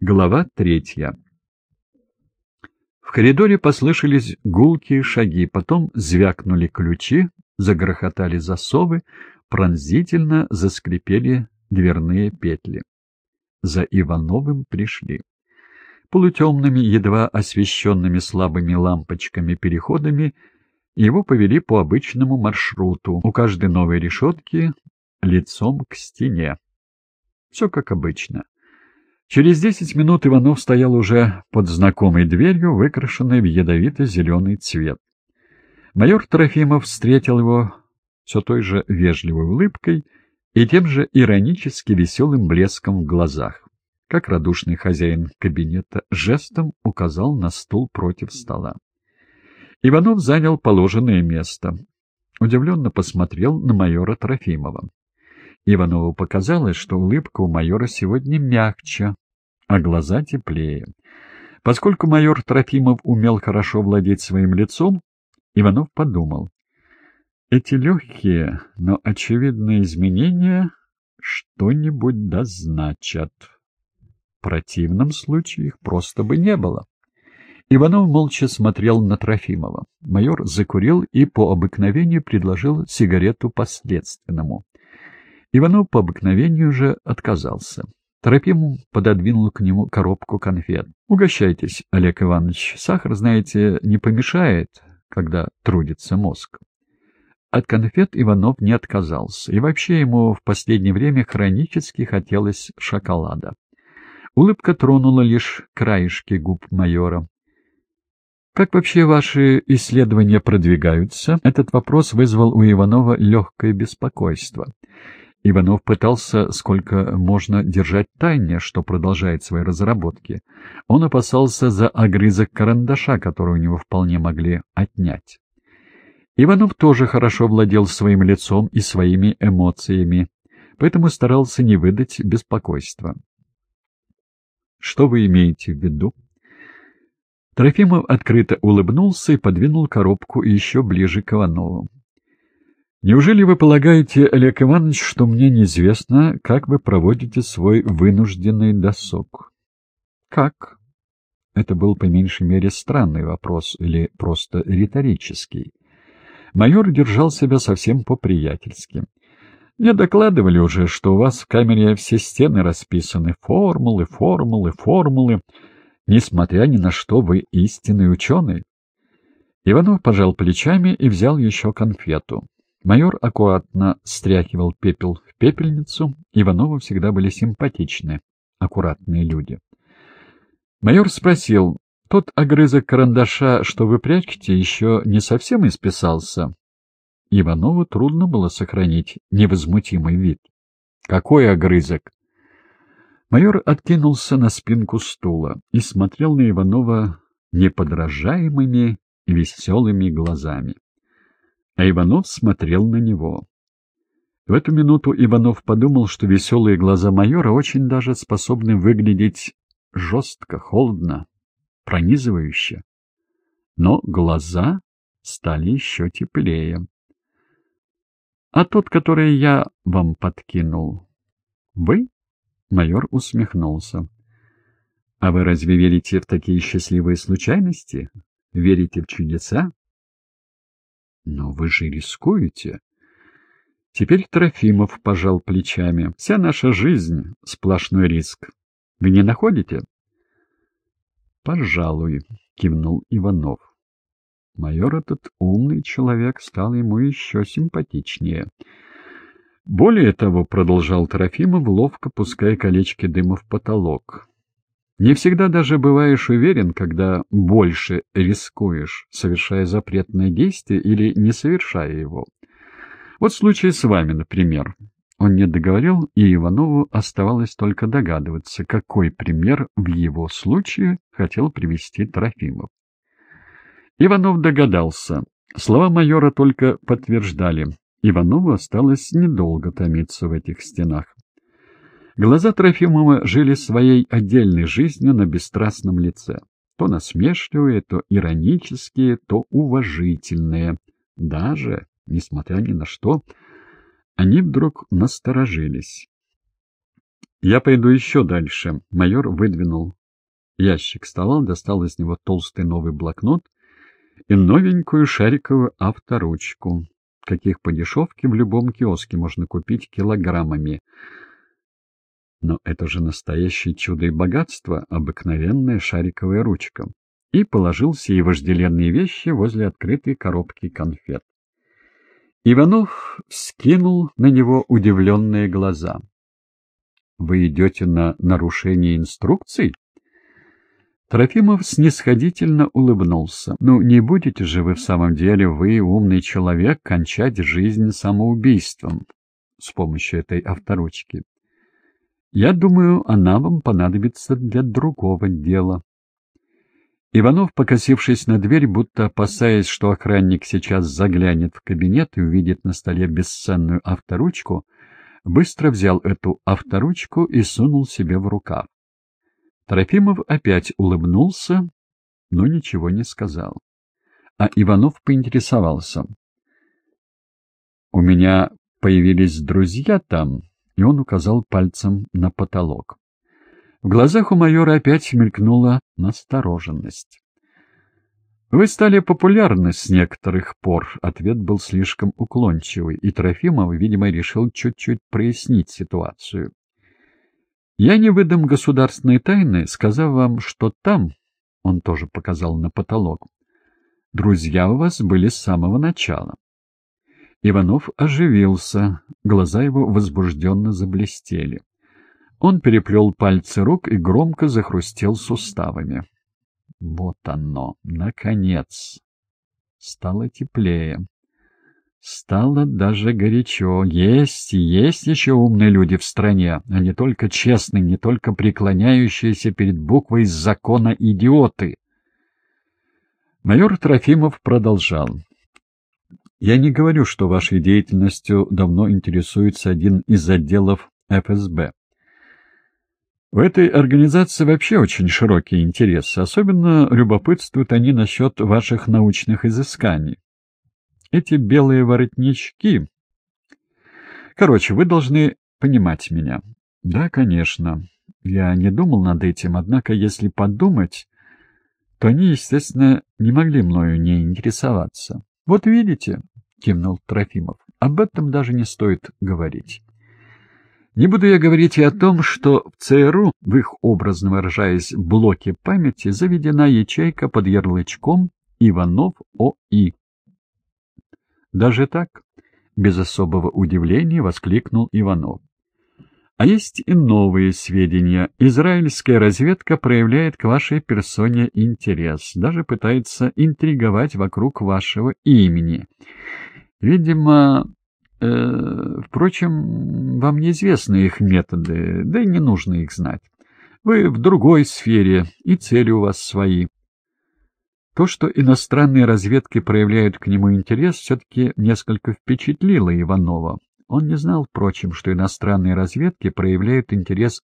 Глава третья В коридоре послышались гулкие шаги, потом звякнули ключи, загрохотали засовы, пронзительно заскрипели дверные петли. За Ивановым пришли. Полутемными, едва освещенными слабыми лампочками переходами его повели по обычному маршруту, у каждой новой решетки лицом к стене. Все как обычно. Через десять минут Иванов стоял уже под знакомой дверью, выкрашенной в ядовито-зеленый цвет. Майор Трофимов встретил его все той же вежливой улыбкой и тем же иронически веселым блеском в глазах. Как радушный хозяин кабинета жестом указал на стул против стола. Иванов занял положенное место. Удивленно посмотрел на майора Трофимова. Иванову показалось, что улыбка у майора сегодня мягче, а глаза теплее. Поскольку майор Трофимов умел хорошо владеть своим лицом, Иванов подумал. Эти легкие, но очевидные изменения что-нибудь дозначат. В противном случае их просто бы не было. Иванов молча смотрел на Трофимова. Майор закурил и по обыкновению предложил сигарету последственному. Иванов по обыкновению же отказался. Трофим пододвинул к нему коробку конфет. «Угощайтесь, Олег Иванович. Сахар, знаете, не помешает, когда трудится мозг». От конфет Иванов не отказался, и вообще ему в последнее время хронически хотелось шоколада. Улыбка тронула лишь краешки губ майора. «Как вообще ваши исследования продвигаются?» Этот вопрос вызвал у Иванова легкое беспокойство. Иванов пытался сколько можно держать тайне, что продолжает свои разработки. Он опасался за огрызок карандаша, который у него вполне могли отнять. Иванов тоже хорошо владел своим лицом и своими эмоциями, поэтому старался не выдать беспокойства. «Что вы имеете в виду?» Трофимов открыто улыбнулся и подвинул коробку еще ближе к Иванову. Неужели вы полагаете, Олег Иванович, что мне неизвестно, как вы проводите свой вынужденный досуг? Как? Это был по меньшей мере странный вопрос или просто риторический. Майор держал себя совсем по-приятельски. Мне докладывали уже, что у вас в камере все стены расписаны. Формулы, формулы, формулы. Несмотря ни на что, вы истинный ученый. Иванов пожал плечами и взял еще конфету. Майор аккуратно стряхивал пепел в пепельницу. Иванову всегда были симпатичны, аккуратные люди. Майор спросил, «Тот огрызок карандаша, что вы прячете, еще не совсем исписался?» Иванову трудно было сохранить невозмутимый вид. «Какой огрызок?» Майор откинулся на спинку стула и смотрел на Иванова неподражаемыми веселыми глазами а Иванов смотрел на него. В эту минуту Иванов подумал, что веселые глаза майора очень даже способны выглядеть жестко, холодно, пронизывающе. Но глаза стали еще теплее. «А тот, который я вам подкинул, вы?» Майор усмехнулся. «А вы разве верите в такие счастливые случайности? Верите в чудеса?» Но вы же рискуете. Теперь Трофимов пожал плечами. Вся наша жизнь — сплошной риск. Вы не находите? Пожалуй, кивнул Иванов. Майор этот умный человек стал ему еще симпатичнее. Более того, продолжал Трофимов, ловко пуская колечки дыма в потолок. Не всегда даже бываешь уверен, когда больше рискуешь, совершая запретное действие или не совершая его. Вот случай с вами, например. Он не договорил, и Иванову оставалось только догадываться, какой пример в его случае хотел привести Трофимов. Иванов догадался. Слова майора только подтверждали. Иванову осталось недолго томиться в этих стенах. Глаза Трофимова жили своей отдельной жизнью на бесстрастном лице. То насмешливые, то иронические, то уважительные. Даже, несмотря ни на что, они вдруг насторожились. Я пойду еще дальше. Майор выдвинул ящик стола, достал из него толстый новый блокнот и новенькую шариковую авторучку, каких по дешевке в любом киоске можно купить килограммами. Но это же настоящее чудо и богатство, обыкновенная шариковая ручка. И положил сие вожделенные вещи возле открытой коробки конфет. Иванов скинул на него удивленные глаза. — Вы идете на нарушение инструкций? Трофимов снисходительно улыбнулся. «Ну, не будете же вы в самом деле, вы, умный человек, кончать жизнь самоубийством с помощью этой авторучки. Я думаю, она вам понадобится для другого дела». Иванов, покосившись на дверь, будто опасаясь, что охранник сейчас заглянет в кабинет и увидит на столе бесценную авторучку, быстро взял эту авторучку и сунул себе в рукав. Трофимов опять улыбнулся, но ничего не сказал. А Иванов поинтересовался. «У меня появились друзья там», и он указал пальцем на потолок. В глазах у майора опять мелькнула настороженность. «Вы стали популярны с некоторых пор», — ответ был слишком уклончивый, и Трофимов, видимо, решил чуть-чуть прояснить ситуацию. Я не выдам государственной тайны, сказав вам, что там, — он тоже показал на потолок, — друзья у вас были с самого начала. Иванов оживился, глаза его возбужденно заблестели. Он переплел пальцы рук и громко захрустел суставами. Вот оно, наконец! Стало теплее. Стало даже горячо. Есть есть еще умные люди в стране, а не только честные, не только преклоняющиеся перед буквой закона идиоты. Майор Трофимов продолжал. «Я не говорю, что вашей деятельностью давно интересуется один из отделов ФСБ. В этой организации вообще очень широкие интересы, особенно любопытствуют они насчет ваших научных изысканий. Эти белые воротнички... Короче, вы должны понимать меня. Да, конечно. Я не думал над этим, однако, если подумать, то они, естественно, не могли мною не интересоваться. Вот видите, — кивнул Трофимов, — об этом даже не стоит говорить. Не буду я говорить и о том, что в ЦРУ, в их, образно выражаясь, блоке памяти, заведена ячейка под ярлычком «Иванов О.И». «Даже так?» — без особого удивления воскликнул Иванов. «А есть и новые сведения. Израильская разведка проявляет к вашей персоне интерес, даже пытается интриговать вокруг вашего имени. Видимо, э, впрочем, вам неизвестны их методы, да и не нужно их знать. Вы в другой сфере, и цели у вас свои. То, что иностранные разведки проявляют к нему интерес, все-таки несколько впечатлило Иванова. Он не знал, впрочем, что иностранные разведки проявляют интерес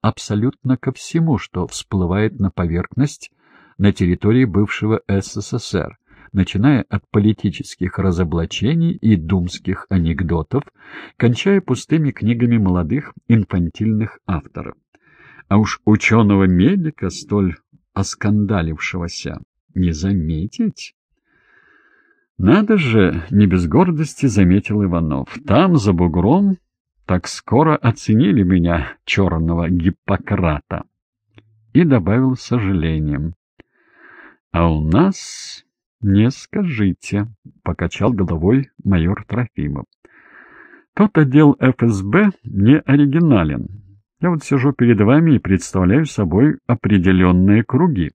абсолютно ко всему, что всплывает на поверхность на территории бывшего СССР, начиная от политических разоблачений и думских анекдотов, кончая пустыми книгами молодых инфантильных авторов. А уж ученого-медика, столь оскандалившегося, не заметить? Надо же, не без гордости заметил Иванов. Там, за бугром, так скоро оценили меня, черного Гиппократа. И добавил с сожалением. А у нас... Не скажите, — покачал головой майор Трофимов. Тот отдел ФСБ не оригинален. Я вот сижу перед вами и представляю собой определенные круги.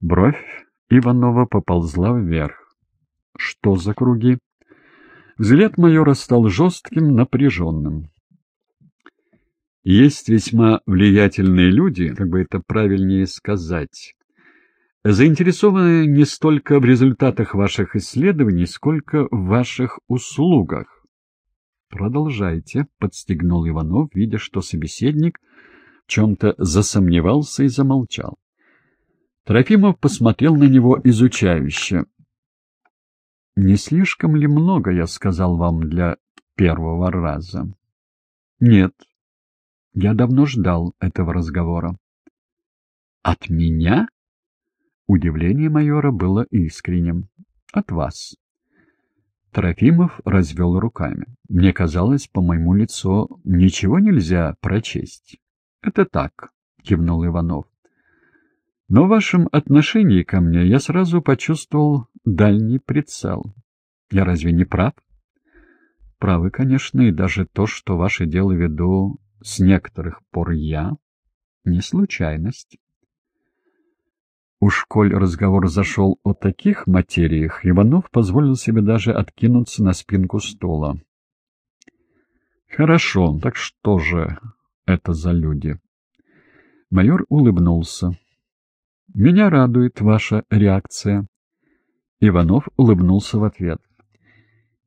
Бровь Иванова поползла вверх. Что за круги? Взгляд майора стал жестким, напряженным. Есть весьма влиятельные люди, как бы это правильнее сказать, заинтересованы не столько в результатах ваших исследований, сколько в ваших услугах. Продолжайте, — подстегнул Иванов, видя, что собеседник в чем-то засомневался и замолчал. Трофимов посмотрел на него изучающе. — Не слишком ли много я сказал вам для первого раза? — Нет, Я давно ждал этого разговора. От меня? Удивление майора было искренним. От вас. Трофимов развел руками. Мне казалось, по моему лицу ничего нельзя прочесть. Это так, кивнул Иванов. Но в вашем отношении ко мне я сразу почувствовал дальний прицел. Я разве не прав? Правы, конечно, и даже то, что ваше дело веду с некоторых пор я, не случайность. Уж коль разговор зашел о таких материях, Иванов позволил себе даже откинуться на спинку стула. «Хорошо, так что же это за люди?» Майор улыбнулся. «Меня радует ваша реакция». Иванов улыбнулся в ответ.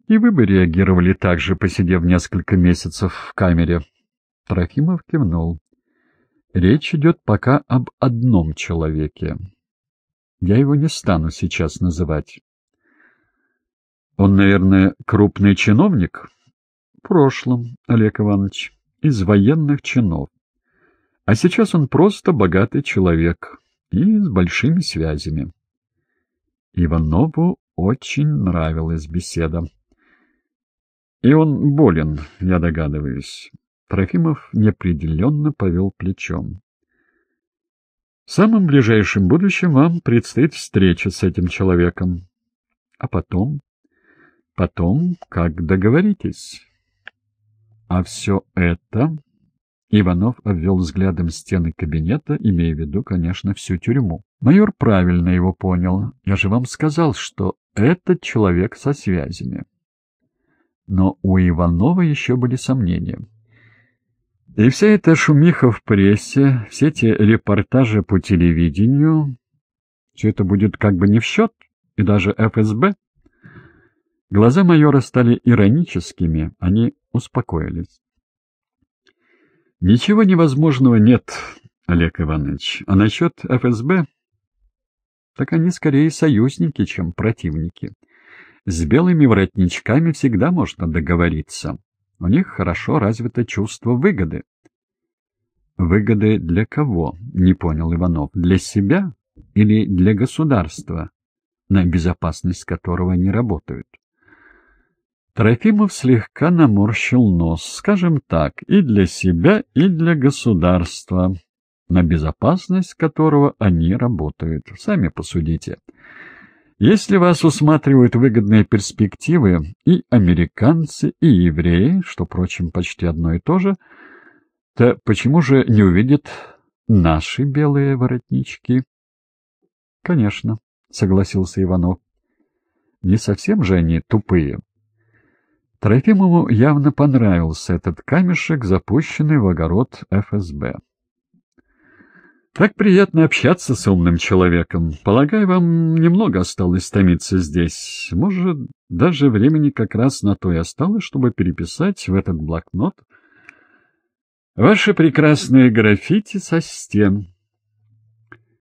«И вы бы реагировали так же, посидев несколько месяцев в камере». Трофимов кивнул. «Речь идет пока об одном человеке. Я его не стану сейчас называть». «Он, наверное, крупный чиновник?» «В прошлом, Олег Иванович, из военных чинов. А сейчас он просто богатый человек, и с большими связями. Иванову очень нравилась беседа. И он болен, я догадываюсь. Трофимов неопределенно повел плечом. В самом ближайшем будущем вам предстоит встреча с этим человеком. А потом? Потом, как договоритесь. А все это Иванов обвел взглядом стены кабинета, имея в виду, конечно, всю тюрьму. Майор правильно его понял. Я же вам сказал, что этот человек со связями. Но у Иванова еще были сомнения. И вся эта шумиха в прессе, все эти репортажи по телевидению, все это будет как бы не в счет, и даже ФСБ. Глаза майора стали ироническими, они успокоились. Ничего невозможного нет, Олег Иванович. А насчет ФСБ? Так они скорее союзники, чем противники. С белыми воротничками всегда можно договориться. У них хорошо развито чувство выгоды. Выгоды для кого? Не понял Иванов. Для себя или для государства, на безопасность которого они работают? Трофимов слегка наморщил нос, скажем так, и для себя, и для государства, на безопасность которого они работают. Сами посудите. Если вас усматривают выгодные перспективы и американцы, и евреи, что, впрочем, почти одно и то же, то почему же не увидят наши белые воротнички? — Конечно, — согласился Иванов. — Не совсем же они тупые. Трофимову явно понравился этот камешек, запущенный в огород ФСБ. «Так приятно общаться с умным человеком. Полагаю, вам немного осталось томиться здесь. Может, даже времени как раз на то и осталось, чтобы переписать в этот блокнот ваши прекрасные граффити со стен».